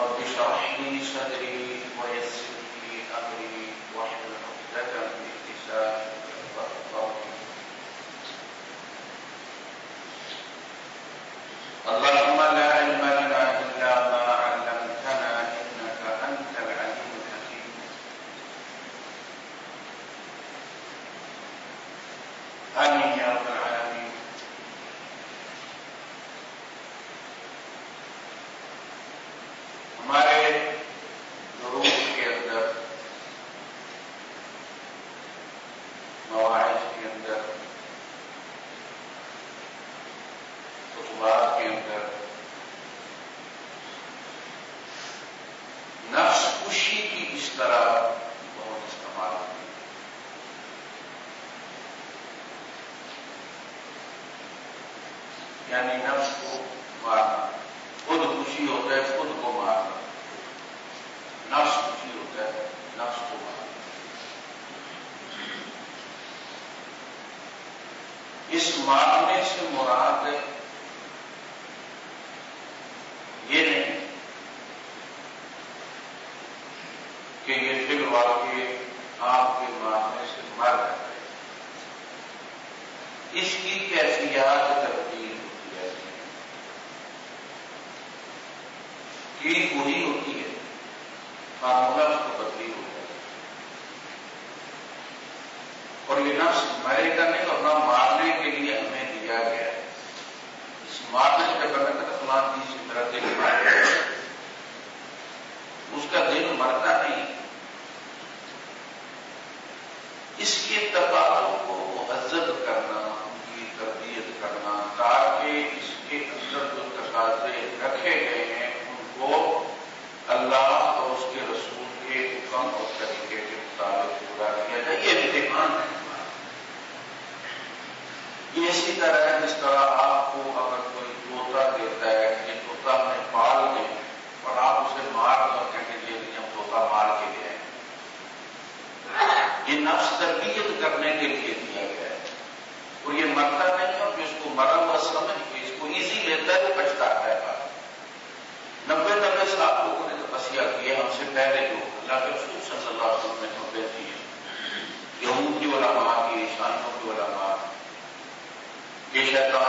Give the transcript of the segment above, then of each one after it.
رب اشرح لي صدري ويسر لي امري واحلل عقدة من لساني سے پہلے ہو، اللہ کے رسول صلی اللہ علیہ وسلم نے خبر دی ہے یہود کی علماء کی عیسائیوں کی علماء کی شیطان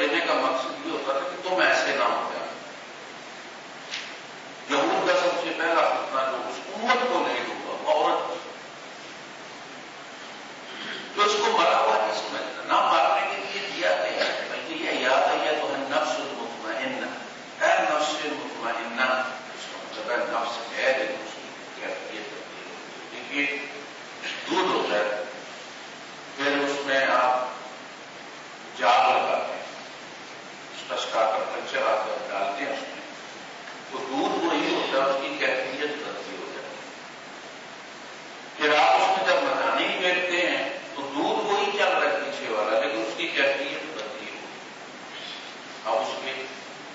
دینے کا مقصد یہ ہوتا تھا کہ تم ایسے نہ ہو جائے یہود کا سب سے پہلا فتنا جو اس امت کو نہیں ہوگا عورت تو اس کو مرا ہوا نہیں سمجھنا نہ مارنے کے لیے دیا گیا بلکہ یہ یاد ہے یہ تو ہے نفس مطمئن ہے نفس مطمئنہ اس کا مطلب ہے نفس ہے لیکن اس کی کیفیت دیکھیے دودھ ہوتا ہے پھر اس میں آپ جاگ لگاتے ہیں اس کا اسٹارٹر کلچر آتا ہے ڈالتے ہیں اس میں تو دودھ وہی ہوتا ہے اس کی کیفیت بدلی ہو جاتی ہے پھر آپ اس میں جب مکانی بیٹھتے ہیں تو دودھ وہی چل رہا ہے پیچھے والا لیکن اس کی کیفیت بدلی ہو اب اس کے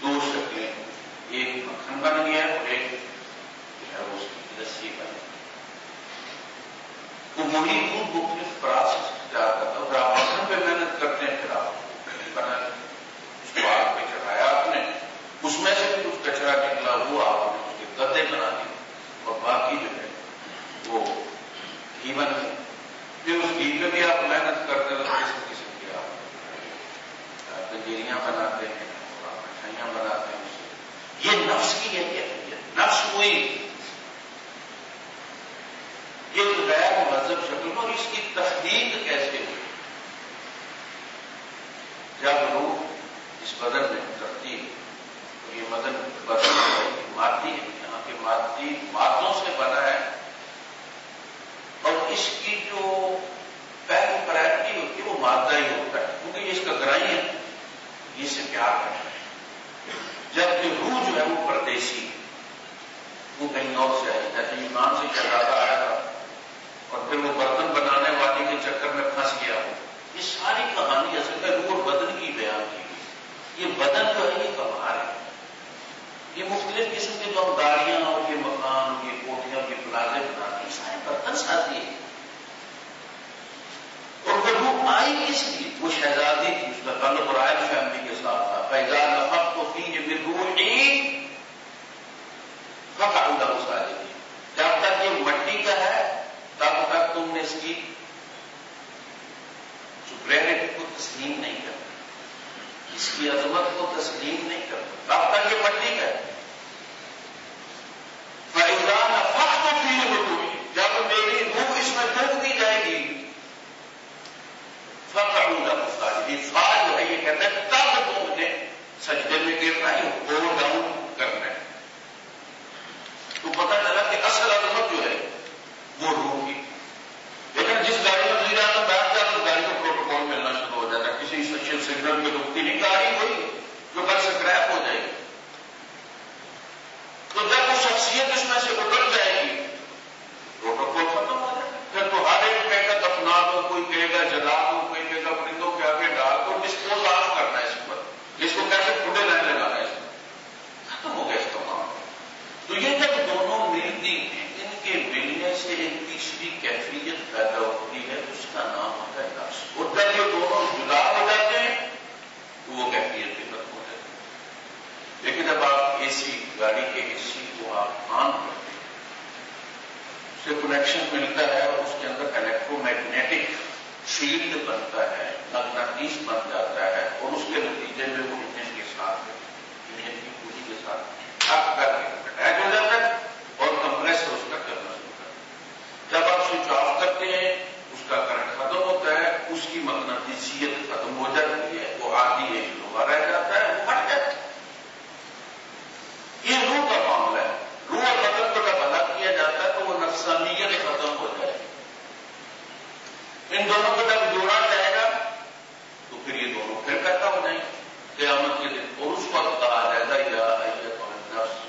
دو شکلیں ایک مکھن بن گیا اور ایک جو ہے اس کی لسی بن گئی تو وہی دودھ مختلف پراسس تیار کرتا ہے آپ مکھن پہ محنت کرتے ہیں پھر آپ بنا اس کو آگ پہ چڑھایا آپ نے اس میں سے بھی کچھ کچرا نکلا وہ آپ نے اس کے گدے بنا دیے اور باقی جو ہے وہ گھی بن گئی پھر اس گھی پہ بھی آپ محنت کرتے رہتے قسم قسم کی آپ گنجیریاں بناتے ہیں اور آپ مٹھائیاں بناتے ہیں اسے۔ یہ نفس کی ہے کیفیت نفس ہوئی یہ غیر مذہب شکل اور اس کی تحقیق کیسے ہوئی؟ جب لوگ اس بدن میں ترتیب تو یہ مدن بدن مادی ہے، یہاں کے مادی مادوں سے بنا ہے۔ اس کی جو پہلی پرائرٹی ہوتی ہے وہ مادہ ہی ہوتا ہے، کیونکہ یہ اس کا گرائی ہے۔ یہ سے پیار کرتا ہے جبکہ روح جو ہے وہ پردیسی وہ کہیں اور سے آئی۔ جیسے ایمان سے چلاتا آیا تھا اور پھر وہ برتن بنانے والے کے چکر میں پھنس گیا۔ یہ ساری کہانی اصل میں روح اور بدن کی بیان کی گئی۔ یہ بدن جو ہے یہ کمار ہے۔ یہ مختلف قسم کے جو ہم گاڑیاں اور یہ مکان، یہ کوٹیاں، یہ پلازے بناتے ہیں سارے برتن ساتھی ہے اور وہ آئی کس لیے وہ شہزادی تھی اس کا تعلق رائل فیملی کے ساتھ تھا۔ فیضان نفق تو تھی یہ بھی روح ایک فخر اللہ ساری جب تک یہ مٹی کا ہے، تب تک تم نے اس کی سپریرٹی کو تسلیم نہیں کرتا اس کی عظمت کو تسلیم نہیں کرتا تب تک یہ مٹی کا ہے۔ فیضان فخر تو تھی یہ جب میری روح اس میں ڈوب دی فخر اللہ ساری جو ہے، یہ کہتا ہے، تب تم نے سجدے میں گرنا ہے گول ڈاؤن کرنا ہے۔ تو پتہ چلا کہ اصل عظمت جو ہے، وہ روح کی۔ لیکن جس گاڑی میں وزیر اعظم بیٹھ جاتا تو گاڑی کو پروٹوکول ملنا شروع ہو جاتا ہے۔ کسی اسپیشل سگنل میں رکتی نہیں، گاڑی ہوئی جو کل سے کریک ہو جائے گی۔ تو جب وہ شخصیت اس میں سے اتر جائے گی پروٹوکول ختم ہو جائے گا پھر تو ہر ایک کہے گا دفنا دو کوئی کہے گا جلا دو کوئی کہے گا پرندوں کے آگے ڈال دو ڈسپوز آف کرنا ہے اس پر اس کو کیسے کھڈے نہیں لگانا ہے اس میں ختم ہو گیا اس کا معاملہ تو یہ جب دونوں ملتی ہیں ان کے ملنے سے ایک تیسری کیفیت پیدا ہوتی ہے اس کا نام ہوتا ہے نفس۔ اور جب یہ دونوں جدا ہو جاتے ہیں، تو وہ کیفیت بھی ختم ہو جاتی ہے۔ لیکن جب آپ اے سی گاڑی کے اے سی کو آپ آن کرتے ہیں سے کنیکشن ملتا ہے اور اس کے اندر الیکٹرو میگنیٹک فیلڈ بنتا ہے مغناطیس بن جاتا ہے اور اس کے نتیجے میں وہ انجن کے ساتھ انجن کی پوری کے ساتھ۔ کر کے اٹیچ ہو جاتا ہے اور کمپریسر اس کا کرنا شروع کرتا ہے جب آپ سوئچ آف کرتے ہیں اس کا کرنٹ ختم ہوتا ہے اس کی ختم ہو جاتی ہے، وہ آدھی ایک لوہا رہ جاتا ہے، وہ پھٹ جاتا ہے۔ یہ روح کا معاملہ ہے۔ روح اور بدن کو جب الگ کیا جاتا ہے تو وہ نفسانیت ختم ہو جائے ان دونوں کو جب جوڑا جائے گا، تو پھر یہ دونوں پھر کہتا ہو جائیں گے۔ قیامت کے دن اور اس وقت کہا جائے گا، یا نفس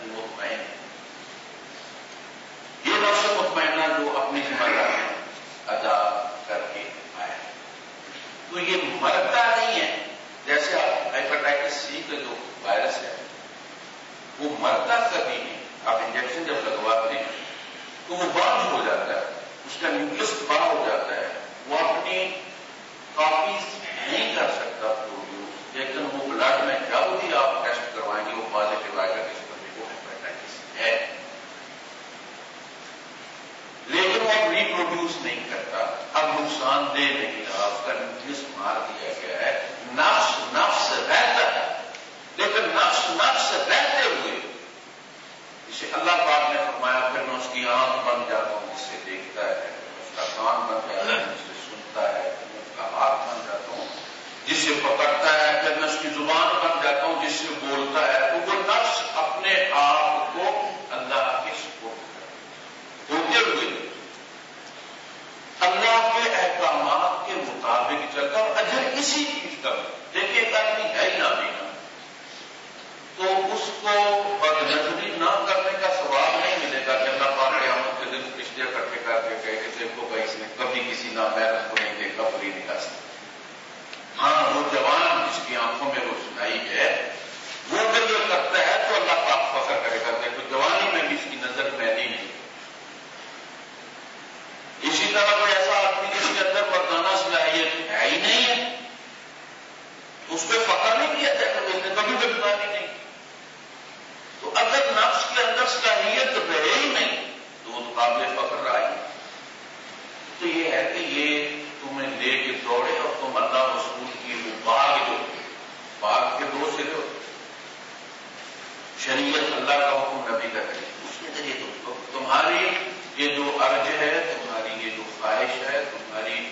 مطمئن یہ نفس مطمئنہ جو اپنی ذمہ داری ادا کر کے آیا تو یہ مرتا نہیں ہے۔ جیسے آپ ہیپاٹائٹس سی کا جو وائرس ہے، وہ مرتا کبھی نہیں۔ آپ انجیکشن جب لگواتے ہیں، تو وہ بند ہو جاتا ہے، اس کا نیوکلس تباہ ہو جاتا ہے۔ وہ اپنی کاپیز نہیں کر سکتا پروڈیوس لیکن وہ بلڈ میں جب بھی آپ ٹیسٹ کروائیں گے، وہ پازیٹو ہے ریپروڈیوس نہیں کرتا، اب نقصان دہ نہیں رہا اس کا نیوکلس مار دیا گیا ہے۔ نفس نفس رہتا ہے۔ لیکن نفس نفس رہتے ہوئے اسے اللہ پاک نے فرمایا، پھر میں اس کی آنکھ بن جاتا ہوں جسے دیکھتا ہے، اس کا کان بن جاتا ہے جسے سنتا ہے اس کا ہاتھ بن جاتا ہوں۔ جس سے پکڑتا ہے، پھر میں اس کی زبان بن جاتا ہوں جس سے بولتا ہے۔ تو وہ نفس اپنے آپ احکامات کے چل چلتا اور اجر اسی چیز کا دیکھیے، ایک آدمی ہے ہی نہ تو اس کو بد نظری نہ کرنے کا سواب نہیں ملے گا کہ اللہ پاک قیامت کے دن پچھلے اکٹھے کر کے کہے کہ دیکھو بھائی، اس نے کبھی کسی نہ محنت کو نہیں دیکھا پوری نکال ہاں وہ جوان جس کی آنکھوں میں روشنائی ہے وہ اگر یہ کرتا ہے تو اللہ پاک فخر کرے گا دیکھو جوانی میں بھی اس کی نظر میلی نہیں اسی طرح کوئی ایسا آدمی جس کے اندر مردانہ صلاحیت ہے ہی نہیں ہے اس پہ فخر نہیں کیا جائے گا اس نے کبھی بھی بیماری نہیں۔ تو اگر نفس کے اندر صلاحیت رہے ہی نہیں، تو وہ قابل فخر رہا ہی۔ تو یہ ہے کہ یہ تمہیں لے کے دوڑے اور تم اللہ رسول کی وہ باغ جو باغ کے دو سے جو شریعت اللہ کا حکم نبی کا کرے۔ اس کے ذریعے تو تمہاری یہ جو ارج ہے، تمہاری یہ جو خواہش ہے، تمہاری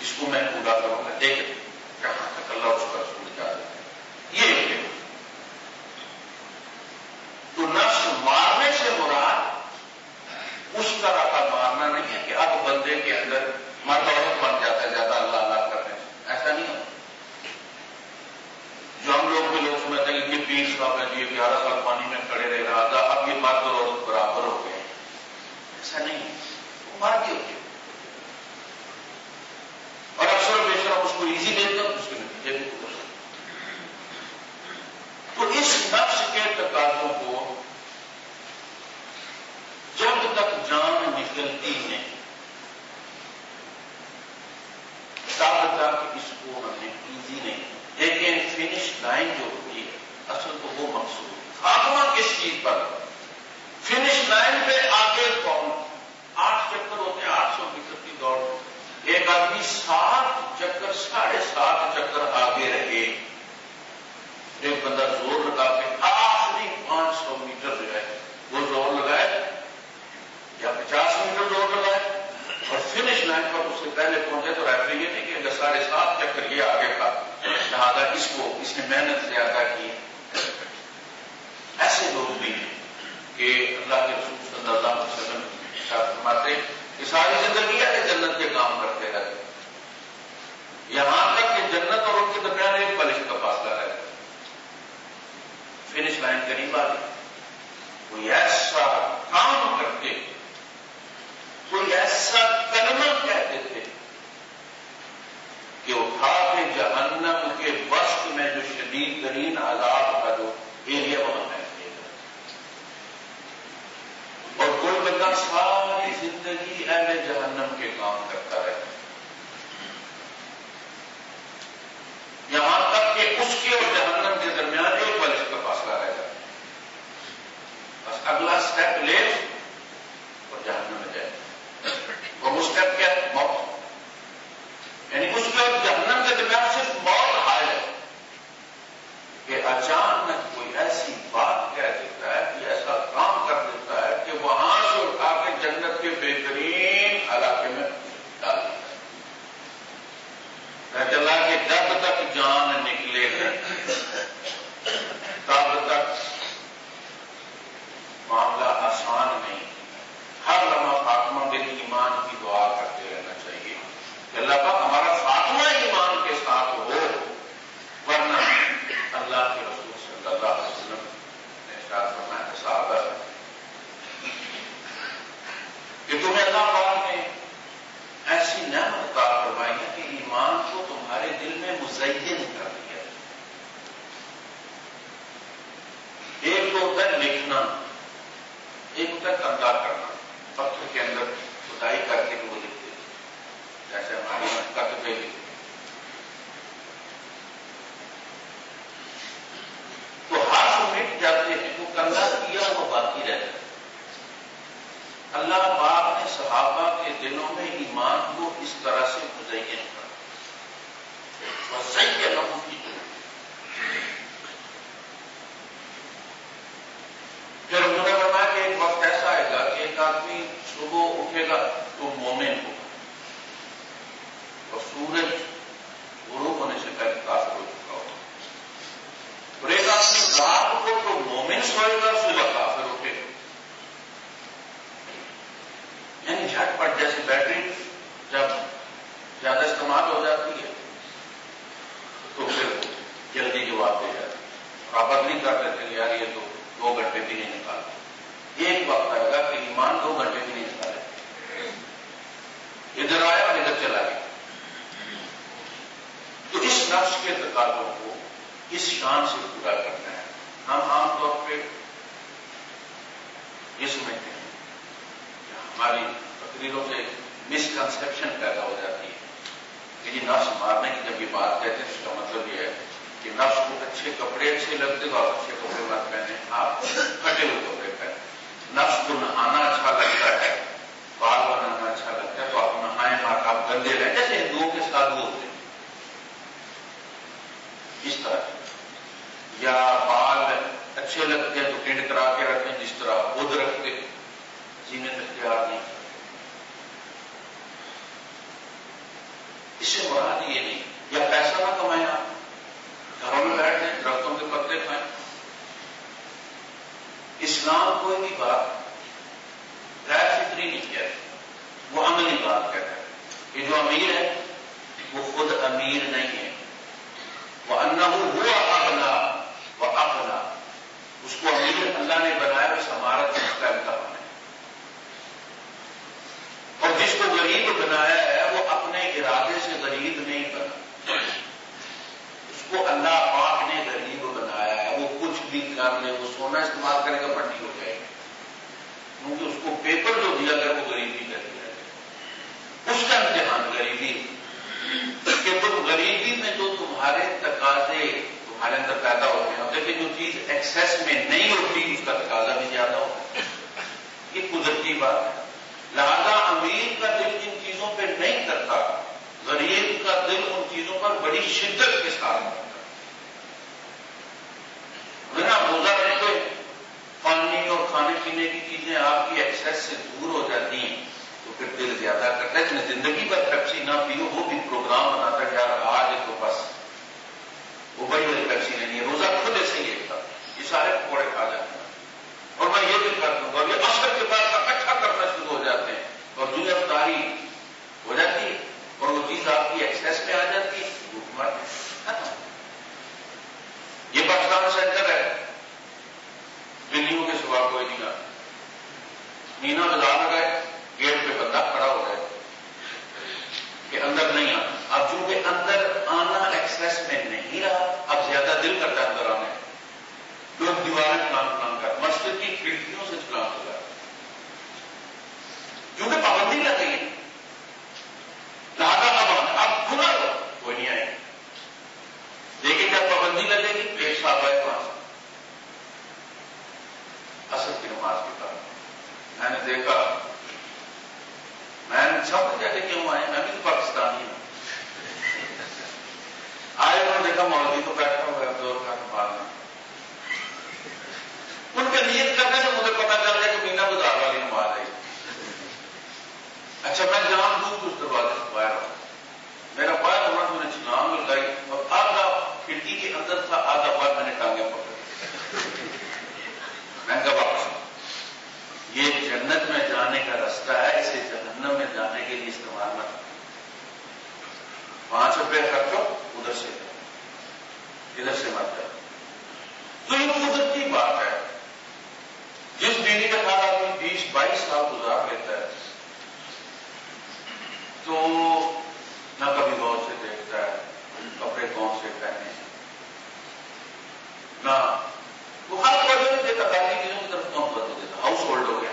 اس کو میں پورا کروں گا۔ دیکھ اللہ اس کا رسول جا رہا ہے یہ تو نفس مارنے سے مراد اس طرح کا مارنا نہیں ہے کہ اب بندے کے اندر مرد عورت بن جاتا ہے، زیادہ اللہ اللہ کرنے سے ایسا نہیں ہوتا جو ہم لوگ بھی لوگ سمجھتے ہیں کہ پیر صاحب ہے یہ گیارہ سال پانی میں کھڑے رہ رہا تھا اب یہ مرد اور عورت برابر ہو گئے۔ ایسا نہیں وہ مار کے ہوتے اور اکثر بیشتر اس کو ایزی لیتے اس کے نتیجے بھی تو اس نفس کے تقاضوں کو جب تک جان نکلتی ہے تب تک اس کو ہمیں ایزی نہیں۔ لیکن فنش لائن جو ہوتی ہے، اصل تو وہ مقصود۔ خاتمہ کس چیز پر؟ فنش لائن پہ آگے کون؟ آٹھ چکر ہوتے ہیں، آٹھ سو میٹر کی دوڑ۔ ایک آدمی سات چکر، ساڑھے سات چکر آگے رہے۔ ایک بندہ زور لگا کے آخری پانچ سو میٹر جو ہے، وہ زور لگائے، یا پچاس میٹر زور لگائے اور فنش لائن پر اس سے پہلے پہنچے تو ریفری یہ نہیں کہ اگر ساڑھے سات چکر یہ آگے کا لہٰذا اس کو، اس نے محنت زیادہ کی۔ ایسے لوگ بھی ہیں کہ اللہ کے رسول صلی اللہ علیہ وسلم فرماتے کہ ساری زندگی ہے جنت کے کام کرتے رہتے یہاں تک کہ جنت اور ان کے درمیان ایک بلش کا فاصلہ رہتا فنش لائن قریب آ گئی کوئی ایسا کام کرتے کوئی ایسا کلمہ کہتے تھے کہ اٹھا کے جہنم کے وسط میں جو شدید ترین عذاب کا جو ایریا وہاں ہے اور کوئی بندہ ساری زندگی اہل جہنم کے کام کرتا رہتا یہاں تک کہ اس کے اور جہنم کے درمیان ایک بلش کا فاصلہ رہ جاتا بس اگلا اسٹیپ لے اور جہنم میں جائے اور وہ اسٹیپ کیا؟ موت۔ یعنی اس میں جہنم کے درمیان صرف موت حائل ہے کہ اچانک کوئی ایسی بات کہہ دیتا ہے کہ ایسا کام کر دیتا ہے کہ وہاں سے اٹھا کے جنت کے بہترین علاقے میں ڈال دیتا ہے چلا کہ جب تک جان نکلے ہیں تب تک معاملہ آسان نہیں ہر لمحہ خاتمہ دل ایمان کی دعا کرتے رہنا چاہیے کہ اللہ پاک ہمارا خاتمہ ایمان کے ساتھ ہو ورنہ اللہ کے رسول صلی اللہ علیہ وسلم نے اشار کرنا ہے صحابہ کہ تمہیں اللہ پاک نے ایسی نعمت عطا فرمائی ہے کہ ایمان کو تمہارے دل میں مزین کر دیا ایک ہوتا ہے لکھنا ایک ہوتا ہے کندا کرنا، پتھر کے اندر کھدائی کر کے وہ لکھتے جیسے ہماری کت پہ لکھتے تو ہاتھ مٹ جاتے ہیں، وہ کندا کیا وہ باقی رہتا ہے۔ اللہ پاک نے صحابہ کے دلوں میں ایمان کو اس طرح سے مزین کر صبح اٹھے گا تو مومن ہوگا اور سورج غروب ہونے سے پہلے کافر ہو چکا ہوگا اور ایک آدمی رات کو تو مومن سوئے گا صبح بڑی شدت کے ساتھ ہوتا بنا روزہ رکھتے پانی اور کھانے پینے کی چیزیں آپ کی ایکسس سے دور ہو جاتی ہیں۔ تو پھر دل زیادہ کرتا ہے۔ کہ زندگی پر پیپسی نہ پیو، وہ بھی پروگرام بناتا ہے۔ یار، آج تو بس۔ وہ بڑی بڑی پیپسی نہیں ہے۔ روزہ خود ایسے ہی تھا۔ یہ سارے پکوڑے کھا جاتے ہیں۔ اور میں یہ بھی کر دوں گا یہ اثر کے بعد اکٹھا کرنا شروع ہو جاتے ہیں۔ اور دنیا داری ہو جاتی ہے۔ اور وہ چیز آپ کی ایکسس میں آ جاتی ہے۔ یہ پاکستان سینٹر ہے۔ دلیوں کے سوا کوئی نہیں آتا مینا بازار لگائے گیٹ پہ بندہ کھڑا ہو جائے کہ اندر نہیں آنا۔ اب چونکہ اندر آنا ایکسس میں نہیں رہا، اب زیادہ دل کرتا ہے اندر آنے۔ لوگ دیواریں پلان پلان کر، مسجد کی کھڑکیوں سے چلان ہو جائے کیونکہ پابندی لگ گئی ہے اب کھلا ہو کوئی نہیں آئے لیکن جب پابندی لگے گی ایک سال آئے وہاں اصل کی نماز کی طرف۔ میں نے دیکھا، میں نے سب کہتے کیوں آئے؟ میں بھی پاکستانی ہوں۔ آئے انہوں نے دیکھا مولوی تو بیٹھا ہوا ہے دور کا نماز میں ان کے نیت کرنے سے مجھے پتا چل رہا ہے کہ مینا بازار والی نماز ہے۔ اچھا میں جان دوں اس دروازے سے باہر ہوں میرا پایا ہونا میں نے چھلانگ لگائی اور آدھا کھڑکی کے اندر تھا، آدھا بار میں نے ٹانگیں پکڑ میں کہا واپس۔ یہ جنت میں جانے کا راستہ ہے، اسے جہنم میں جانے کے لیے استعمال نہ پانچ روپے خرچو ادھر سے۔ ادھر سے مت جاؤ تو یہ قدرت کی بات ہے۔ جس بیوی کے ساتھ آدمی بیس، بائیس سال گزار لیتا ہے، تو نہ کبھی غور سے دیکھتا ہے، کپڑے کون سے پہنے نہ، وہ ہر وجہ سے دیتا باقی چیزوں کی طرف کم کر ہولڈ ہو گیا۔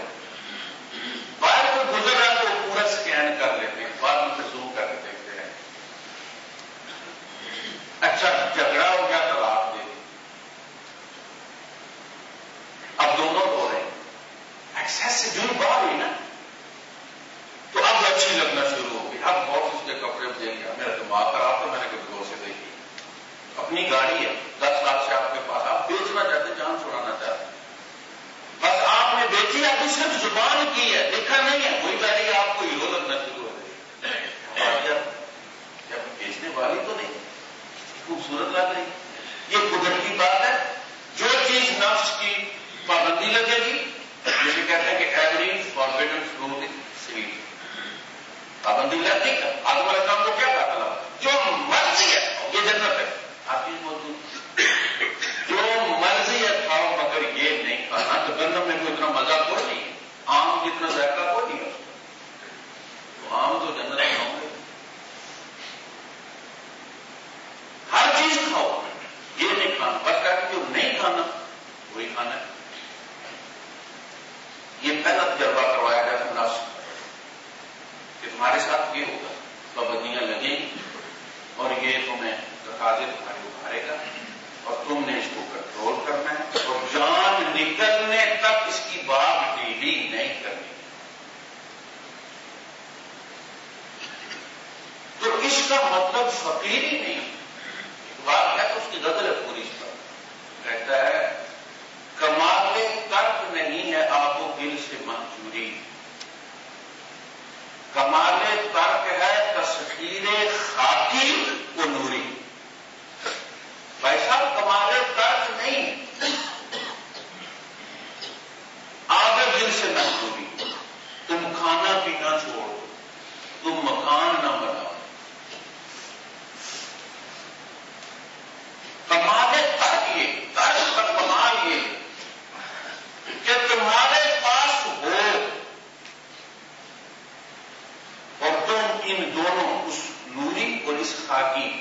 مساکین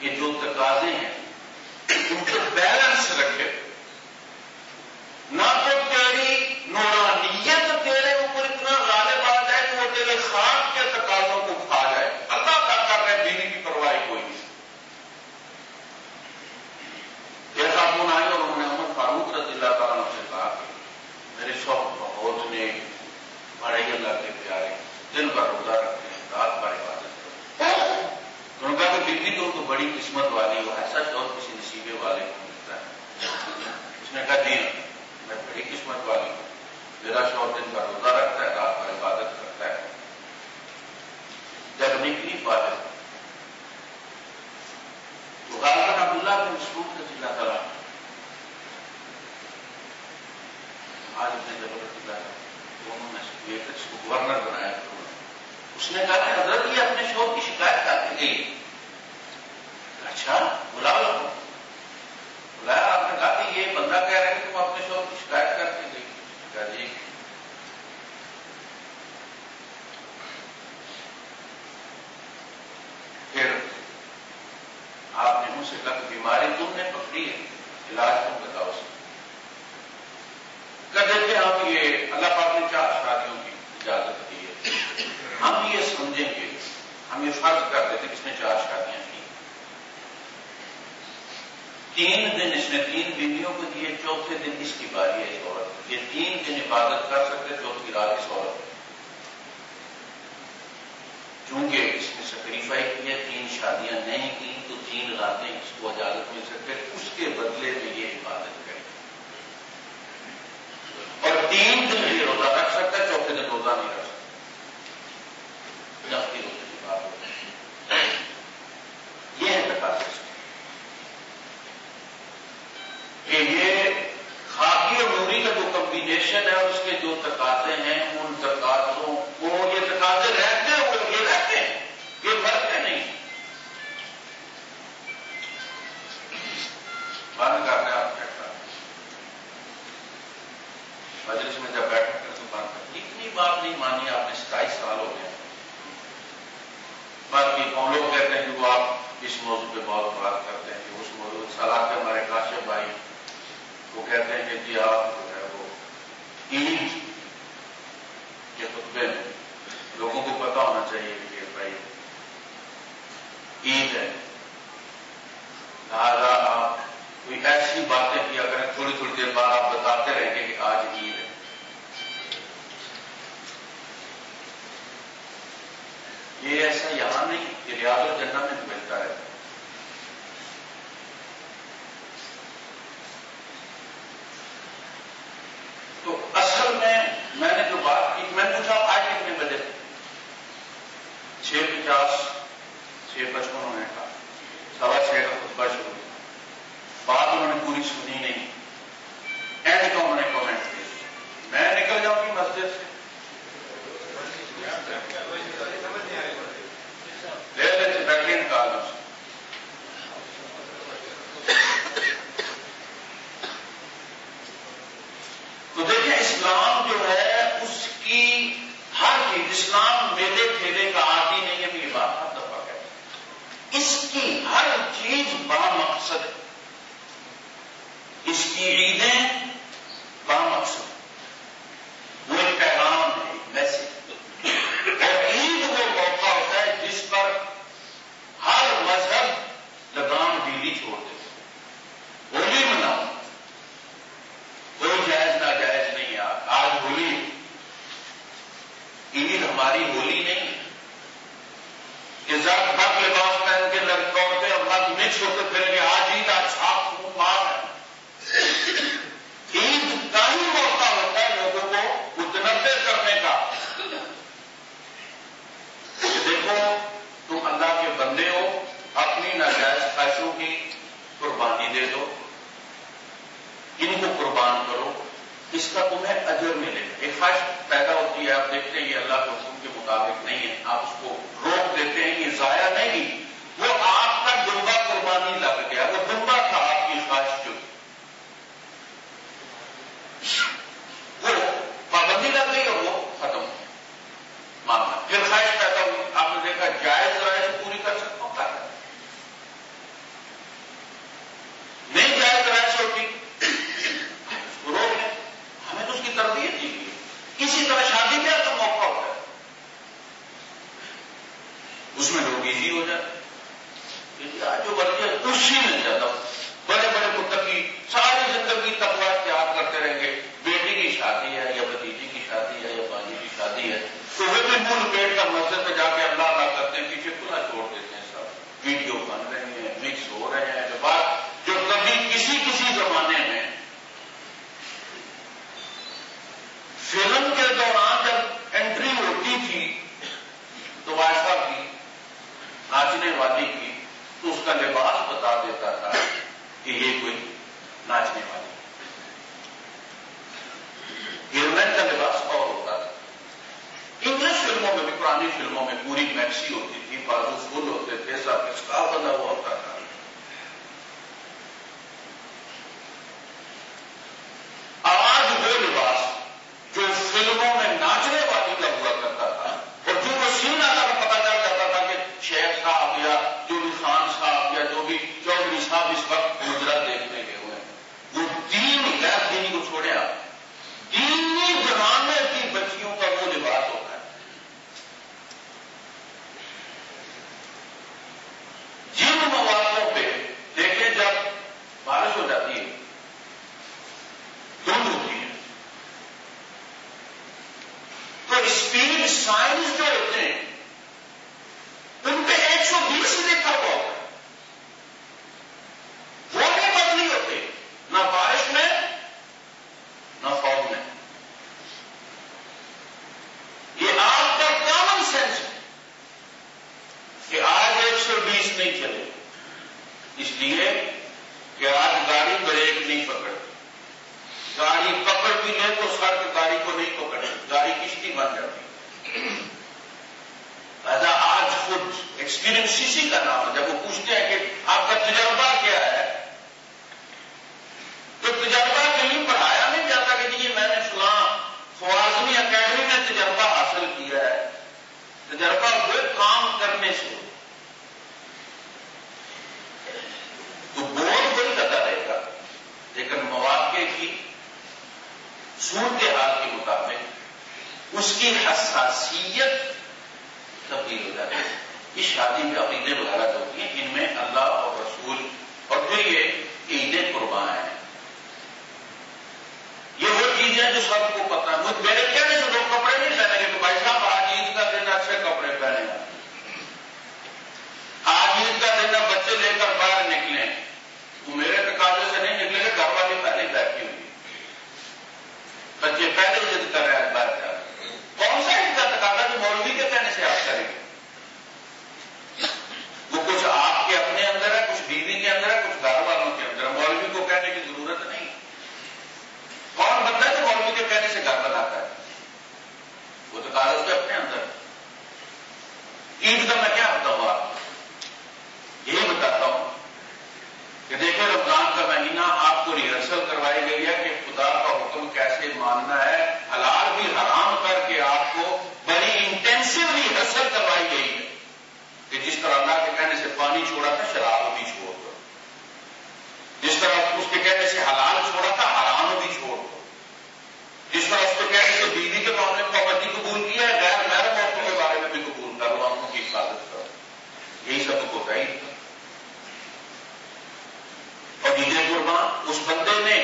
یہ جو تقاضے ہیں۔ ان کو بیلنس رکھے نہ تو نے کہا جی ہاں, میں بڑی قسمت والی ہوں۔ میرا شوہر دن کا روزہ رکھتا ہے، رات کا عبادت کرتا ہے۔ جب نکلی نہیں پاتے تو غالباً عبداللہ کے اسلوب کا چلا تھا۔ آج اس نے ضرورت کیا انہوں نے اس کو گورنر بنایا اس نے کہا کہ حضرت، یہ اپنے شوہر کی شکایت کر کے گئی اچھا بلا لو بلایا آپ ایک بندہ کہہ رہے کہ تم اپنے شوہر کی شکایت کر کے دیکھو جی۔ پھر آپ نے مجھ سے کہا کہ بیماری تم نے پکڑی ہے، علاج تم بتاؤ اس کا دیکھیں ہم یہ اللہ پاک نے چار شادیوں کی اجازت دی ہے۔ ہم یہ سمجھیں گے، ہم یہ فرض کر دیتے کس نے چار شادیاں کی۔ تین دن اس نے تین بیویوں کو دیے، چوتھے دن اس کی باری ہے اس عورت۔ یہ تین دن عبادت کر سکتے، چوتھی رات اس عورت۔ چونکہ اس نے سیکریفائی کیا تین شادیاں نہیں کی، تو تین راتیں اس کو اجازت مل سکتے۔ اس کے بدلے میں یہ عبادت کرے اور تین دن یہ روزہ رکھ سکتا ہے چوتھے دن روزہ نہیں رکھ سکتا۔ یہ ہے تقاضی کہ یہ خاکی اور نوری کا جو کمبینیشن ہے اس کے جو تقاضے ہیں پیسوں کی قربانی دے دو۔ ان کو قربان کرو۔ اس کا تمہیں اجر ملے۔ گا ایک خواہش پیدا ہوتی ہے، آپ دیکھتے ہیں یہ اللہ کے حسم کے مطابق نہیں ہے۔ آپ اس کو روک دیتے ہیں، یہ ضائع نہیں۔ وہ آپ کا دمبا قربانی لگ گیا۔ وہ دمبا تھا آپ کی خواہش جو۔ وہ پابندی لگ گئی اور وہ ختم ہو معاملہ پھر خواہش پیدا ہوئی۔ آپ نے دیکھا جائز رہے ہے کرائم سے اٹھی روک ہے ہمیں تو اس کی تربیت چاہیے کسی طرح شادی کیا تو موقع ہوتا ہے اس میں لوگ ایزی ہو جاتے یعنی آج جو بچے اسی میں زیادہ۔ بڑے بڑے متقی ساری زندگی تقوا اختیار کرتے رہیں گے۔ بیٹی کی شادی ہے یا بتیجی کی شادی ہے یا باجی کی شادی ہے، تو وہ بھی مل پیٹ کا مسجد پہ جا کے اللہ اللہ کرتے ہیں، پیچھے پورا چھوڑ دیتے ہیں سب۔ ویڈیو بن رہے ہیں، مکس ہو رہے ہیں۔ والی کی تو اس کا لباس بتا دیتا تھا کہ یہ کوئی ناچنے والی ہیروئن کا لباس اور ہوتا تھا۔ انگلش فلموں میں بھی، پرانی فلموں میں پوری میکسی ہوتی تھی، بازو فل ہوتے تھے، سب اسکار بنا ہوا ہوتا تھا۔ گئی اور عید قربان اس بندے نے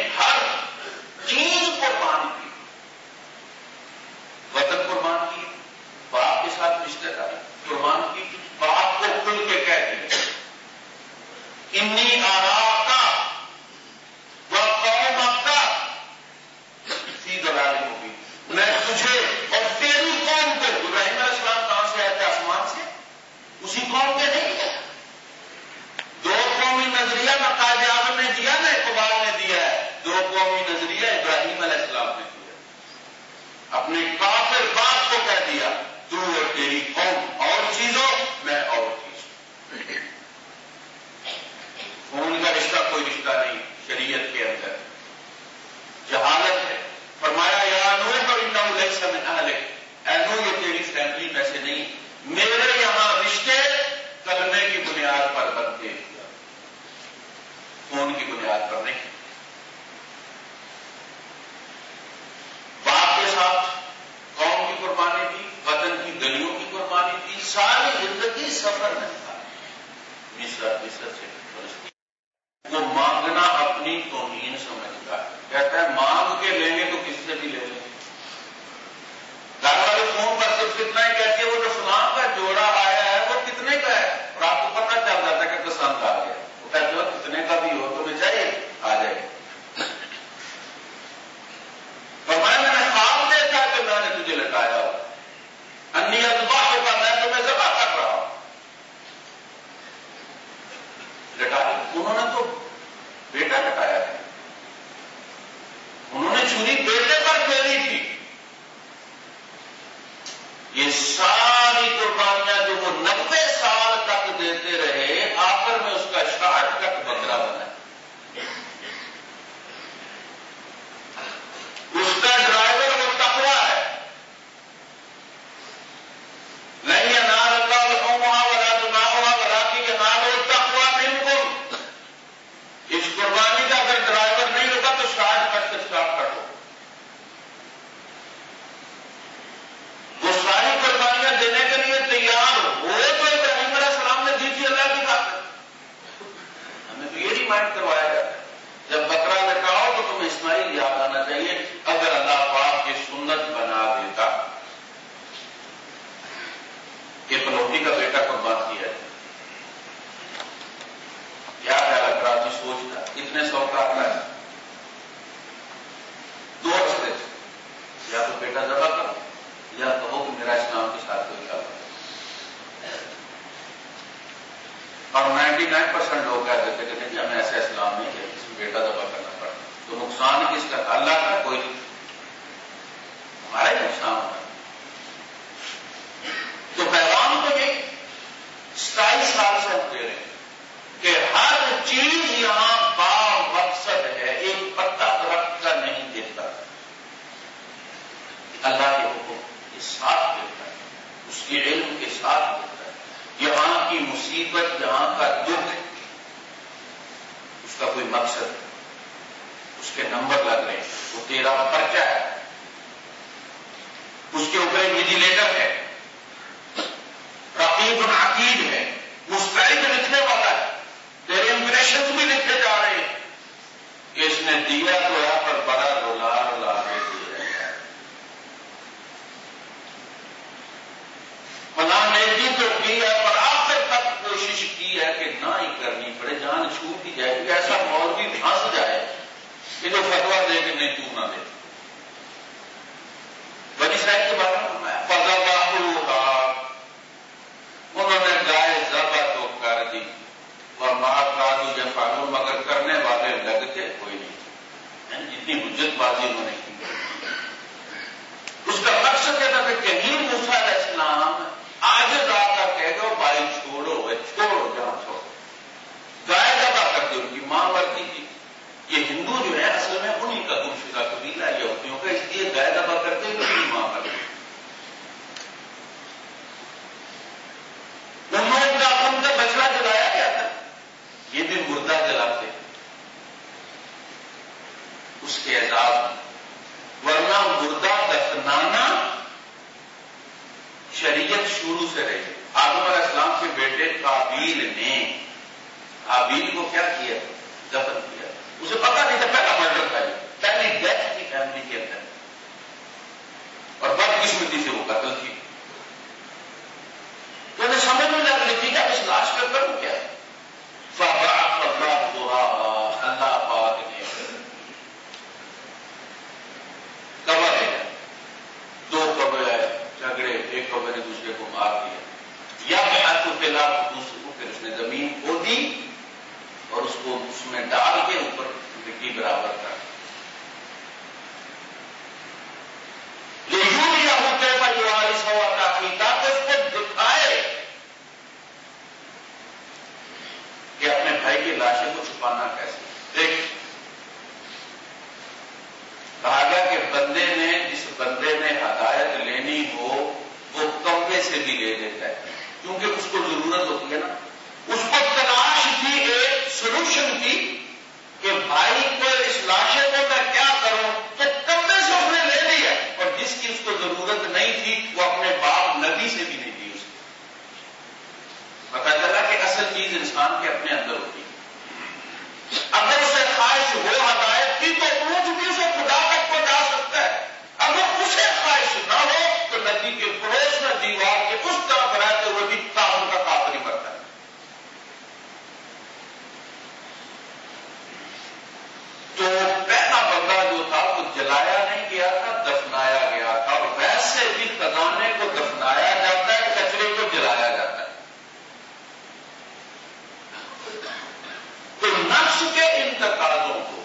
کے ان تقاضوں کو،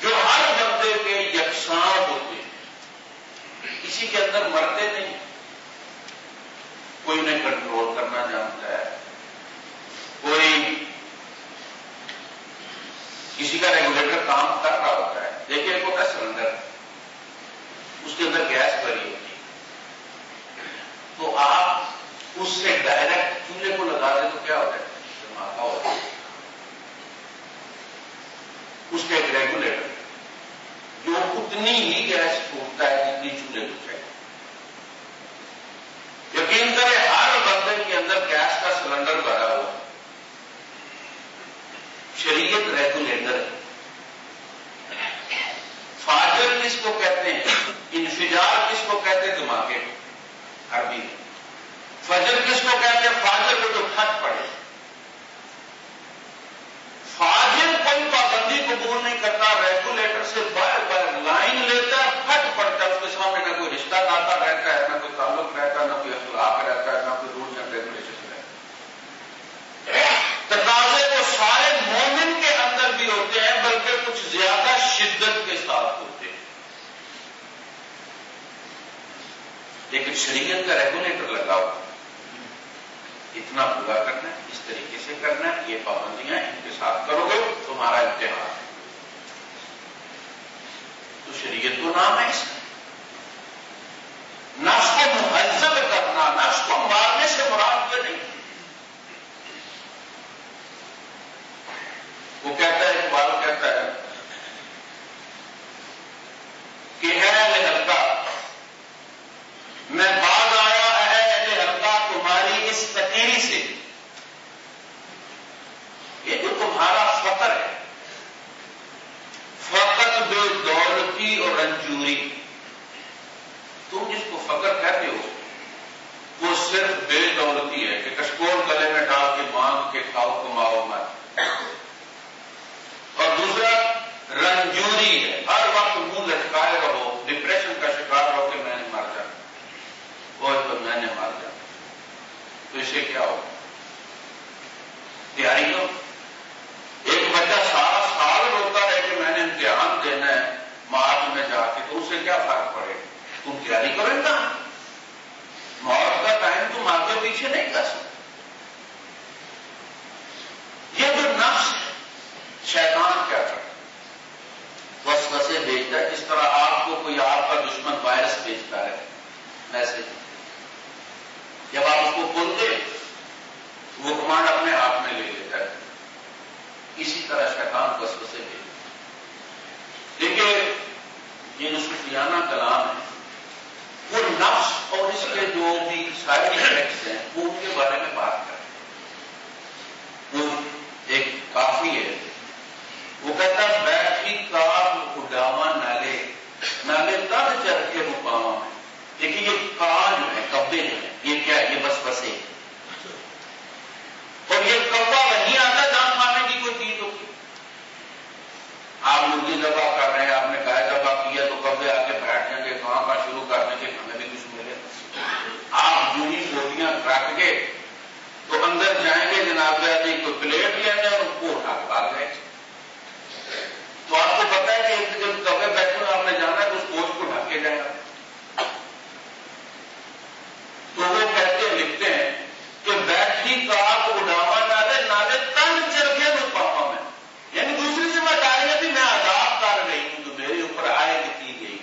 جو ہر بندے کے یکساں ہوتے ہیں۔ کسی کے اندر مرتے نہیں۔ کوئی نے کنٹرول کرنا جانتا ہے۔ کوئی کسی کا ریگولیٹر کام کر رہا ہوتا ہے۔ دیکھیے ایک ہوتا ہے۔ سلنڈر اس کے اندر گیس بھری ہوتی ہے۔ تو آپ اس سے ڈائریکٹ چولہے کو لگا دیں تو کیا ہوتا ہے اس کا ایک ریگولیٹر جو اتنی ہی گیس چھوٹتا ہے جتنی چولہے کو چاہیے یقین کرے ہر بندے کے اندر گیس کا سلنڈر بھرا ہوا شریعت ریگولیٹر ہے۔ فاجر کس کو کہتے ہیں؟ انفجار کس کو کہتے ہیں؟ دماغے عربی فجر کس کو کہتے ہیں؟ فاجر کو جو پھٹ پڑے۔ فاجر کوئی پابندی قبول نہیں کرتا ریگولیٹر سے بار بار لائن لیتا ہے پھٹ پڑتا ہے اس کے سامنے نہ کوئی رشتہ ناتا رہتا ہے، نہ کوئی تعلق رہتا ہے نہ کوئی اخلاق رہتا ہے نہ کوئی رولس اینڈ ریگولیشن رہتا۔ ہے تقاضے وہ سارے مومن کے اندر بھی ہوتے ہیں، بلکہ کچھ زیادہ شدت کے ساتھ ہوتے ہیں۔ لیکن شریعت کا ریگولیٹر لگا ہوا اتنا پورا کرنا ہے۔ طریقے سے کرنا یہ پابندیاں ان کے ساتھ کرو گے، تمہارا امتحان۔ ہے تو شریعت تو نام ہے اس میں۔ نفس کو مہذب کرنا نفس کو مارنے سے مراد یہ نہیں۔ وہ کہتا ہے اقبال کہتا ہے کہ ہے ہلکا میں بعد سے یہ جو تمہارا فخر ہے۔ فقط بے دولتی اور رنجوری۔ تم جس کو فخر کہتے ہو، وہ صرف بے دولتی ہے کہ کشکول گلے میں ڈال کے مانگ کے کھاؤ، کماؤ مت۔ اور دوسرا، رنجوری ہے۔ ہر وقت منہ لٹکائے رہو ڈپریشن کا شکار رہو کہ میں نے مار جانا وہ تو میں نے مار جانا تو اسے کیا ہو تیاری کرو ایک بچہ سارا سال روتا رہے کہ میں نے امتحان دینا ہے مارچ میں جا کیا فرق پڑے؟ تم تیاری کرو نا موت کا ٹائم تم آگے پیچھے نہیں کر سکتے۔ یہ جو نفس شیطان کیا کرتا بس وسے بھیجتا ہے۔ جس طرح آپ کو کوئی آپ کا دشمن وائرس بھیجتا ہے۔ میسج۔ جب آپ اس کو کھولتے، وہ کمانڈ اپنے ہاتھ میں لے لیتا ہے۔ اسی طرح شیطان بس بسے بھی دیکھیے یہ جو سفیانہ کلام ہے وہ نفس اور اس کے جو بھی سائڈ افیکٹس ہیں، وہ ان کے بارے میں بات کریں وہ ایک کافی کہتا ہے بیٹھی کاپ اڈاوا نالے نالے تب چرخے مقام ہے۔ دیکھیے یہ کار جو ہے کبے جو ہے یہ کیا ہے؟ یہ بس بسے اور یہ کبا وہیں آتا جہاں کھانے کی کوئی چیز ہوتی۔ آپ مرغی دبا کر رہے ہیں، آپ کیا تو کبے آ کے بیٹھ جائیں گے کہاں کا شروع کر دیں گے ہمیں بھی کچھ ملے۔ آپ جنگی گوٹیاں رکھ کے تو اندر جائیں گے جناب کوئی پلیٹ لیا جائے اور کو اٹھا کے گئے تو آپ کو پتا ہے کہ جب کبے بیٹھے آپ نے جانا ہے تو اس کوچ کو ڈھک کے جائے گا تو وہ کہتے لکھتے ہیں کہ بیٹھی کار کو اڈاوا نالے نالے تن چرخے میں پاپا میں یعنی دوسری ذمہ داری ہے بھی میں آزاد کر رہی ہوں جو میرے اوپر آئے کی گئی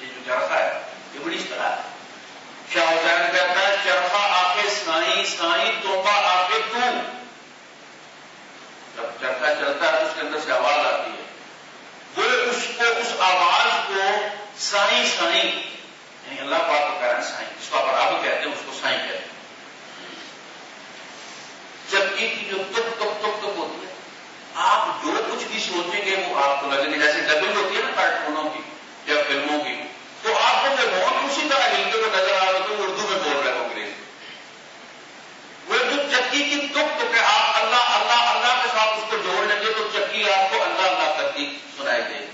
یہ جو چرخا ہے یہ بڑی طرح ہے شاہ حسین کہتا ہے چرخا آ کے سائی سائی توبہ آ کے تو. جب چرخا چلتا ہے تو اس کے اندر سے آواز آتی ہے. وہ اس کو، اس آواز کو سائی سائی یعنی اللہ پاک کو کہہ رہے ہیں سائیں جس کو آپ کہتے ہیں، اس کو سائیں کہتے ہیں. چکی کی جو تک تک تک تک ہوتی ہے، آپ جو کچھ بھی سوچیں گے، وہ آپ کو لگے گا جیسے ڈبل ہوتی ہے نا، کارٹونوں کی یا فلموں کی. تو آپ کو جو بہت اسی طرح ہلتے ہوئے نظر آ رہے تو اردو میں بول رہے ہوں انگریزی وہ جو چکی کی تک آپ اللہ اللہ اللہ کے ساتھ اس کو جوڑ لیں گے تو چکی آپ کو اللہ اللہ کرتی سنائی دے گی۔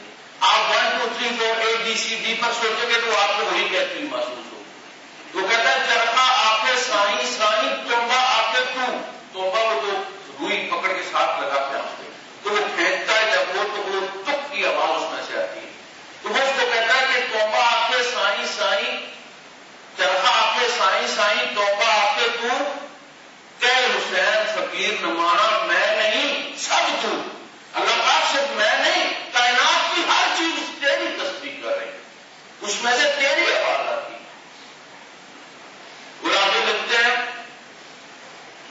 آپ one two three four A B C D پر سوچیں گے تو آپ کو وہی کہتی محسوس ہو وہ کہتا ہے چرخا آپ کے سائی سائی چمبا آپ کے تو تومبا وہ تو روئی پکڑ کے ساتھ لگا کے آپ کے تو وہ پھینکتا ہے جب وہ، تو وہ تک کی آواز اس میں سے آتی ہے۔ تو وہ اس کو کہتا ہے کہ تومبا آپ کے سائی سائی چرخا آپ کے سائی سائی تومبا آپ کے تو فقیر نمانا میں نہیں، سب تو۔ اللہ پاک صرف میں نہیں، کائنات کی ہر چیز تیری تصدیق کر رہی اس میں سے تیری آواز آتی آگے لگتے ہیں،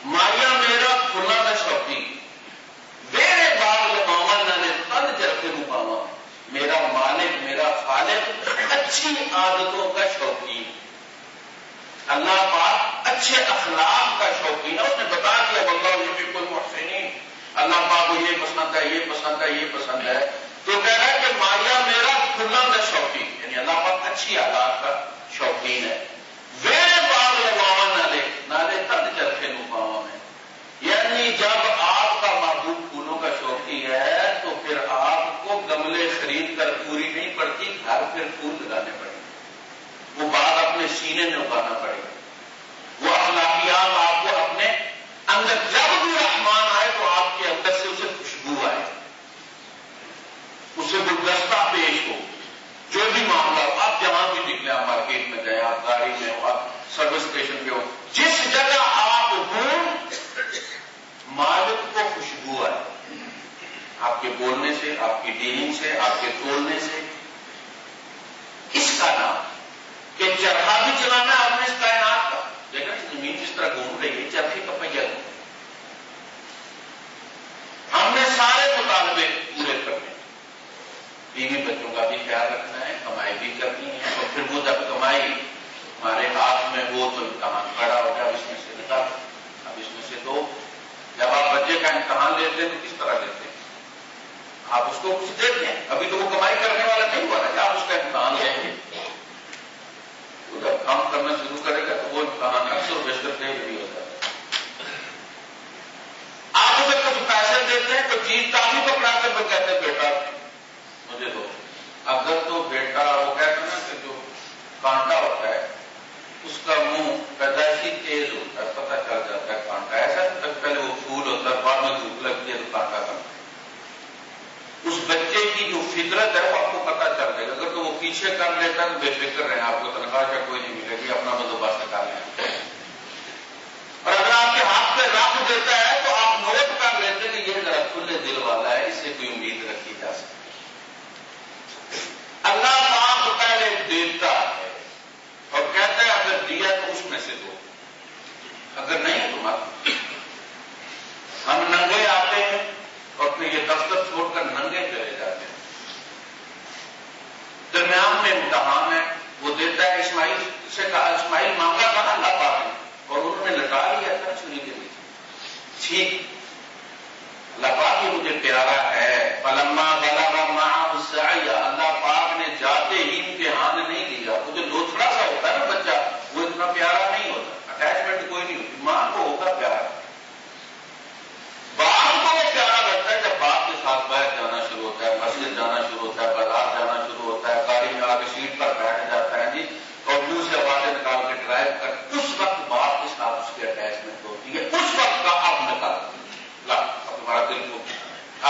ماریا میرا کھلا میں شوقی میرے باغ لگاوا نے تن جرتے مقامہ میرا مالک، میرا خالق، اچھی عادتوں کا شوقین۔ اللہ پاک اچھے اخلاق کا شوقین ہے، اس نے بتا دیا بندہ یہ بھی کوئی محسنین اللہ پاک کو یہ پسند ہے، یہ پسند ہے، یہ پسند ہے۔ تو کہہ رہا ہے کہ ماریا میرا کھلا میں شوقین۔ یعنی اللہ پاک اچھی آداب کا شوقین ہے۔ ویرے باغ لگاوا نالے نالے تد چرخے نو میں یعنی جب آپ کا محبوب پھولوں کا شوقی ہے، تو پھر آپ کو گملے خرید کر پوری نہیں پڑتی، گھر پھر پھول لگانے پڑے وہ بات اپنے سینے میں اگانا پڑے گا۔ اخلاقیات آپ کو اپنے اندر جب بھی رحمان آئے تو آپ کے اندر سے اسے خوشبو آئے۔ اسے گلدستہ پیش ہو۔ جو بھی معاملہ ہو، آپ جہاں بھی نکلے، آپ مارکیٹ میں گئے آپ گاڑی میں ہو، آپ سروس اسٹیشن پہ ہو، جس جگہ آپ ہوں، مالک کو خوشبو آئے۔ آپ کے بولنے سے، آپ کی ڈیلنگ سے، آپ کے تولنے سے۔ اس کا نام کہ چرخا بھی چلانا ہے آپ نے اس کائنات کا لیکن زمین جس طرح گھوم رہی ہے چرخے کا پہیا گھوم ہم نے سارے مطالبے پورے کرنے بیوی بچوں کا بھی خیال رکھنا ہے کمائی بھی کرنی ہے اور پھر وہ جب کمائی، ہمارے ہاتھ میں ہو تو امتحان کھڑا ہو گیا اس میں سے نکال اب اس میں سے دو۔ جب آپ بچے کا امتحان لیتے ہیں تو کس طرح لیتے ہیں؟ آپ اس کو کچھ دیتے ہیں۔ ابھی تو وہ کمائی کرنے والا نہیں ہوا نا کہ آپ اس کا امتحان لیں گے۔ وہ جب کام کرنا شروع کرے گا تو وہ امتحان اکثر بیشتر دے بھی ہوتا آپ اسے کچھ پیسے دیتے ہیں تو جی چیز کافی پکڑا کر وہ کہتے ہیں، بیٹا، مجھے دو۔ اگر تو بیٹا وہ کہتے ہیں نا کہ جو کانٹا ہوتا ہے، اس کا منہ پیدائشی تیز ہوتا ہے، پتہ چل جاتا ہے کانٹا۔ ایسا تک پہلے وہ پھول ہوتا ہے، بعد میں دھوپ لگتی ہے تو کانٹا کرتا اس بچے کی جو فطرت ہے، وہ آپ کو پتا چل جائے گا۔ اگر تو وہ پیچھے کر لیتا ہے تو بے فکر رہے آپ کو تنخواہ کا کوئی نہیں ملے گی، اپنا بندوبست کر لیں۔ اور اگر آپ کے ہاتھ پہ رکھ دیتا ہے تو آپ نوٹ کر لیتے کہ یہ ذرا کھلے دل والا ہے اس سے کوئی امید رکھی جا سکتی۔ اللہ پاک پہلے دیتا ہے اور کہتا ہے، اگر دیا تو اس میں سے دو۔ اگر نہیں تو مت۔ ہم ننگے آتے ہیں اور پھر یہ دفتر چھوڑ کر ننگے چلے جاتے ہیں۔ درمیان میں امتحان ہے، وہ دیتا ہے، اسماعیل سے کہا، اسماعیل مانگا تھا اللہ پاک نے؟ اور انہوں نے لٹا لیا تھا چھری کے لیے۔ ٹھیک۔ لگا کہ مجھے پیارا ہے۔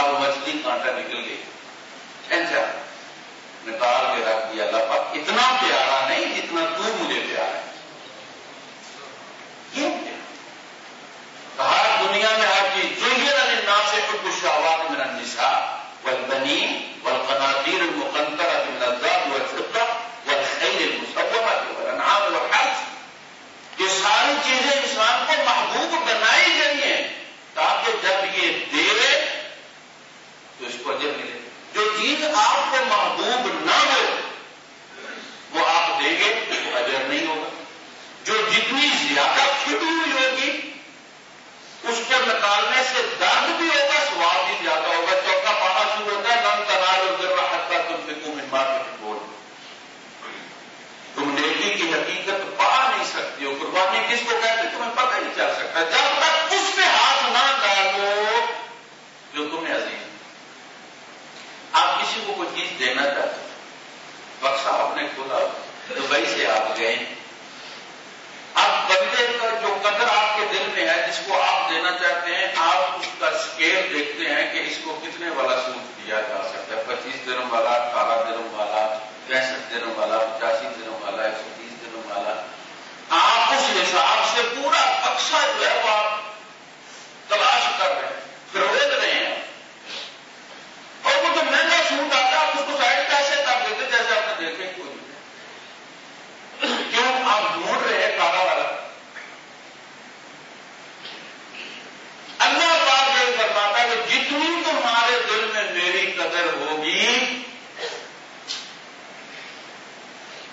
اور مچھلی کانٹا نکل گئی اچھا نکال کے رکھ دیا۔ اللہ پاک اتنا پیارا نہیں جتنا تو مجھے پیارا ہے۔ یہ کہا دنیا میں ہر چیز۔ جو یہ نام سے کچھ کچھ آواز میرا نسا والبنی والقناطیر المقنطرة من الذهب والفضة والخيل المسومة والانعام والحرث یہ ساری چیزیں انسان کو محبوب بنائی گئی ہیں تاکہ جب یہ دے اس کو اجر ملے جو چیز آپ کو محبوب نہ ہو، وہ آپ دیں گے تو اجر نہیں ہوگا۔ جو جتنی زیادہ چھٹی ہوئی ہوگی، اس کو نکالنے سے درد بھی ہوگا سواد بھی زیادہ ہوگا۔ چوتھا پانا شروع ہوتا ہے نم تنال اور گر رہا تم سے تم مار کے بول۔ تم نیکی کی حقیقت پا نہیں سکتی ہو۔ قربانی کس کو کہتے تمہیں پتہ نہیں چل سکتا۔ جب تک اس پہ ہاتھ نہ ڈالو، جو تمہیں عزیز آپ کسی کو کوئی چیز دینا چاہتے بخشا اپنے کھولا، دبئی سے آپ گئے۔ اب بندے کا جو قدر آپ کے دل میں ہے، جس کو آپ دینا چاہتے ہیں، آپ اس کا اسکیل دیکھتے ہیں کہ اس کو کتنے والا سوٹ دیا جا سکتا ہے۔ پچیس دنوں والا اٹھارہ دنوں والا، پینسٹھ دنوں والا، پچاسی دنوں والا، ایک سو تیس دنوں والا۔ آپ اس حساب سے پورا اکثر جو ہے وہ آپ تلاش کر رہے ہیں، پھر رہے ہیں اور وہ جو مہنگا سوٹ آتا کر دیتے جیسے آپ نے دیکھے، کوئی کیوں آپ ڈھونڈ رہے ہیں کالا والا؟ اللہ پاک یہ فرماتا ہے کہ جتنی تمہارے دل میں میری قدر ہوگی،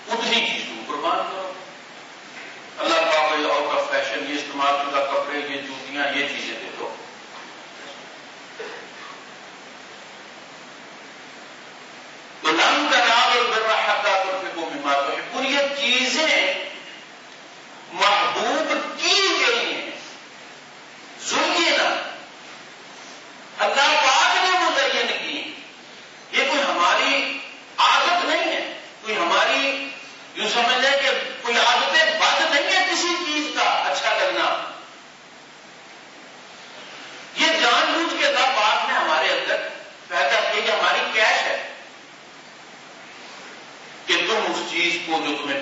اتنی چیز تم قربان کرو۔ اللہ پاک اور کا فیشن یہ استعمال شدہ کپڑے، یہ جوتیاں، یہ چیزیں دے دو تو نام کا نام اور گر رہا تھا کو بیمار یہ چیزیں محبوب کی گئی ہیں۔ سنیے نا۔ اللہ پاک نے متعین کی یہ کوئی ہماری عادت نہیں ہے کوئی ہماری یوں سمجھ لیں کہ کوئی عادتیں بند نہیں ہے کسی چیز کا اچھا لگنا یہ جان بوجھ کے اللہ پاک نے ہمارے اندر پیدا کی کہ ہماری کیش ہے کہ تم اس دکھ میں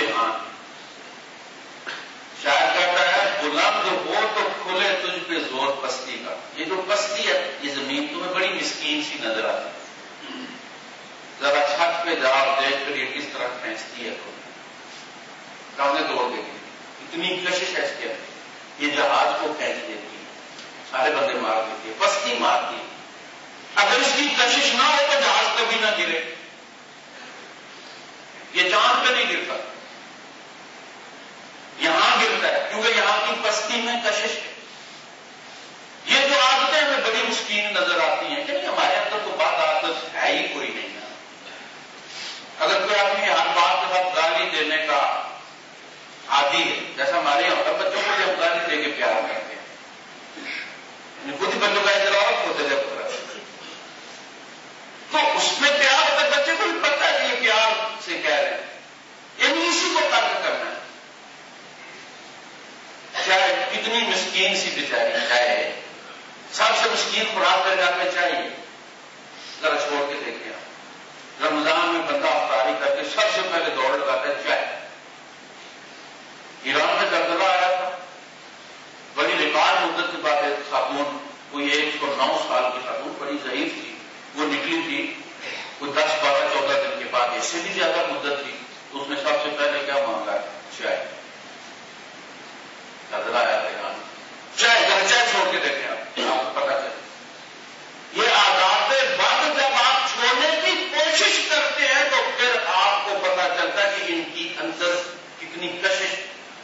امتحان ہاں۔ شاید کہتا ہے بلند ہو تو کھلے تجھ پہ زور پستی کا۔ یہ جو پستی ہے، یہ زمین تمہیں بڑی مسکین سی نظر آتی۔ ذرا چھت پہ جاؤ دیکھ کر یہ کس طرح کھینچتی ہے کامنے توڑ دے گی اتنی کشش ہے اس کے اندر۔ یہ جہاز کو کھینچ دیتی ہے۔ سارے بندے مار دیتی ہے پستی مارتی ہے۔ اگر اس کی کشش نہ ہو تو جہاز کبھی نہ گرے۔ یہ چاند پہ نہیں گرتا گرتا ہے، کیونکہ یہاں کی پستی میں کشش ہے۔ یہ جو عادتیں ہمیں بڑی مشکل نظر آتی ہیں کہ نہیں ہمارے اندر تو بات عادت ہے ہی کوئی نہیں۔ اگر کوئی آدمی ہر بات کے بعد گالی دینے کا عادی ہے، جیسا ہمارے یہاں پر بچوں کو جب گالی دے کے پیار کرتے ہیں۔ یعنی خود ہی بچوں کا اجلاس ہوتے جب تو اس میں پیار ہوتا بچے کو بھی پتا ہے کہ یہ پیار سے کہہ رہے ہیں۔ یعنی اسی کو ترک کرنا ہے۔ چاہے کتنی مسکین سی بچاری چاہے سب سے مسکین خوراک کر جانا چاہیے۔ ذرا چھوڑ کے دیکھیں آپ۔ رمضان میں بندہ افطاری کر کے سب سے پہلے دوڑ لگاتا ہے چائے ایران میں زلزلہ آیا تھا، بڑی ریکارڈ مدت کی بات ہے خاتون کوئی ایک سو نو سال کی خاتون بڑی ضعیف تھی، وہ نکلی تھی۔ کوئی دس بارہ چودہ دن کے بعد اس سے بھی زیادہ مدت تھی تو اس نے سب سے پہلے کیا مانگا چائے۔ نظر آیا تھا چائے گھر چائے چھوڑ کے دیکھیں آپ کو پتا چلے۔ یہ آزاد بند جب آپ چھوڑنے کی کوشش کرتے ہیں تو پھر آپ کو پتا چلتا ہے کہ ان کی اندر کتنی کشش،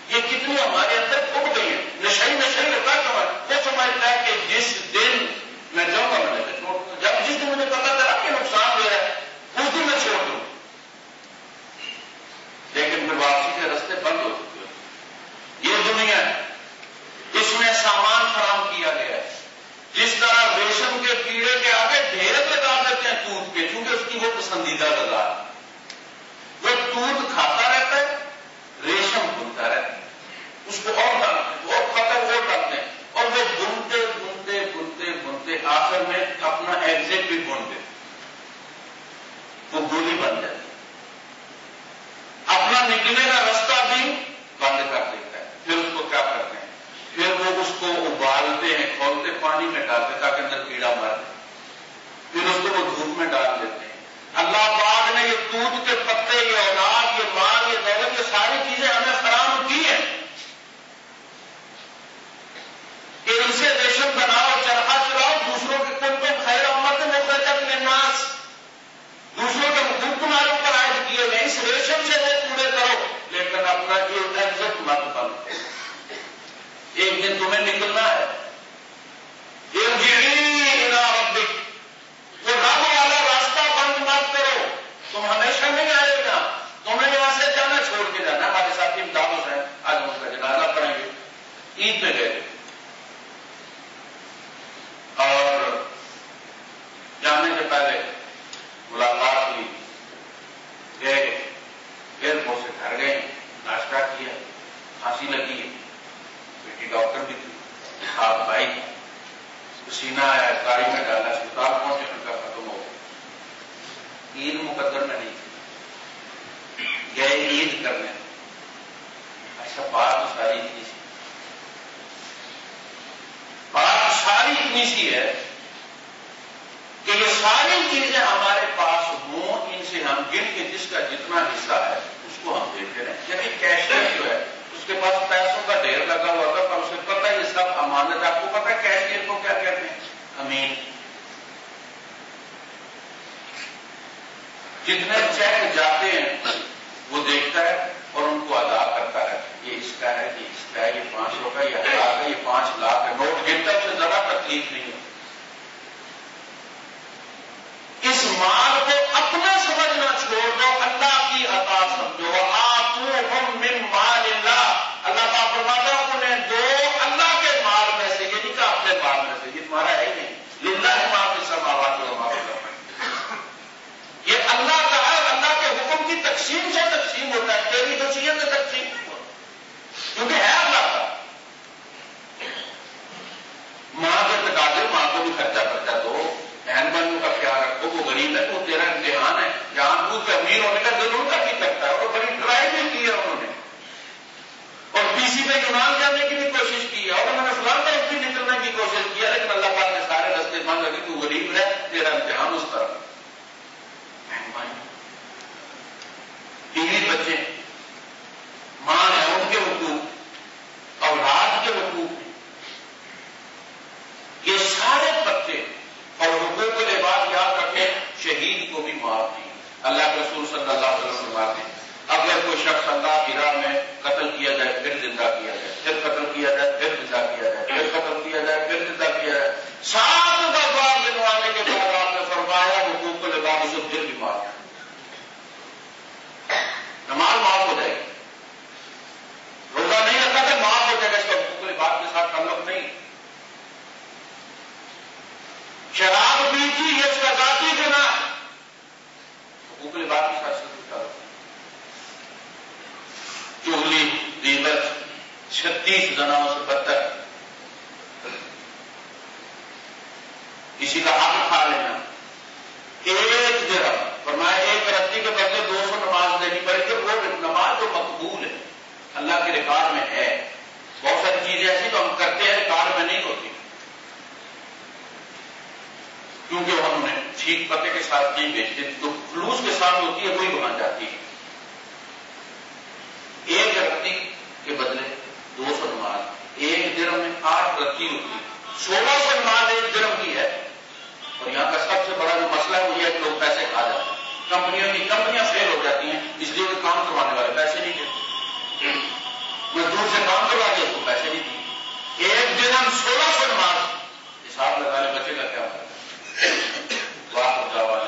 یہ کتنی ہمارے اندر پھٹ گئی ہے۔ نشائی نشائی رکھا سمجھ وہ سمجھتا ہے کہ جس دن میں جاؤں گا، میں نے چھوڑ جب جس دن مجھے پتا چلا کہ نقصان ہو ہے اس دن میں چھوڑ دوں لیکن پھر واپسی کے رستے بند ہو چکے۔ یہ دنیا ہے۔ اس میں سامان فراہم کیا گیا ہے۔ جس طرح ریشم کے کیڑے کے آگے ڈھیر لگا دیتے ہیں ٹوٹ کے کیونکہ اس کی وہ پسندیدہ لگا ہے وہ غریب ہے تو تیرا امتحان ہے۔ جان بوجھ کے امیر ہونے کا دونوں کا نہیں کرتا اور بڑی ٹرائی بھی کی ہے انہوں نے۔ اور بی سی میں یونان جانے کی بھی کوشش کی ہے، اور انہوں نے فلاں میں بھی نکلنے کی کوشش کی ہے، لیکن اللہ پاک نے سارے رستے بند رکھے، تو غریب ہے تیرا امتحان اس طرح مزدور سے کام کروا کے اس کو پیسے بھی دیے۔ ایک دن ہم سولہ سو نماز حساب لگانے بچے کا کیا واہ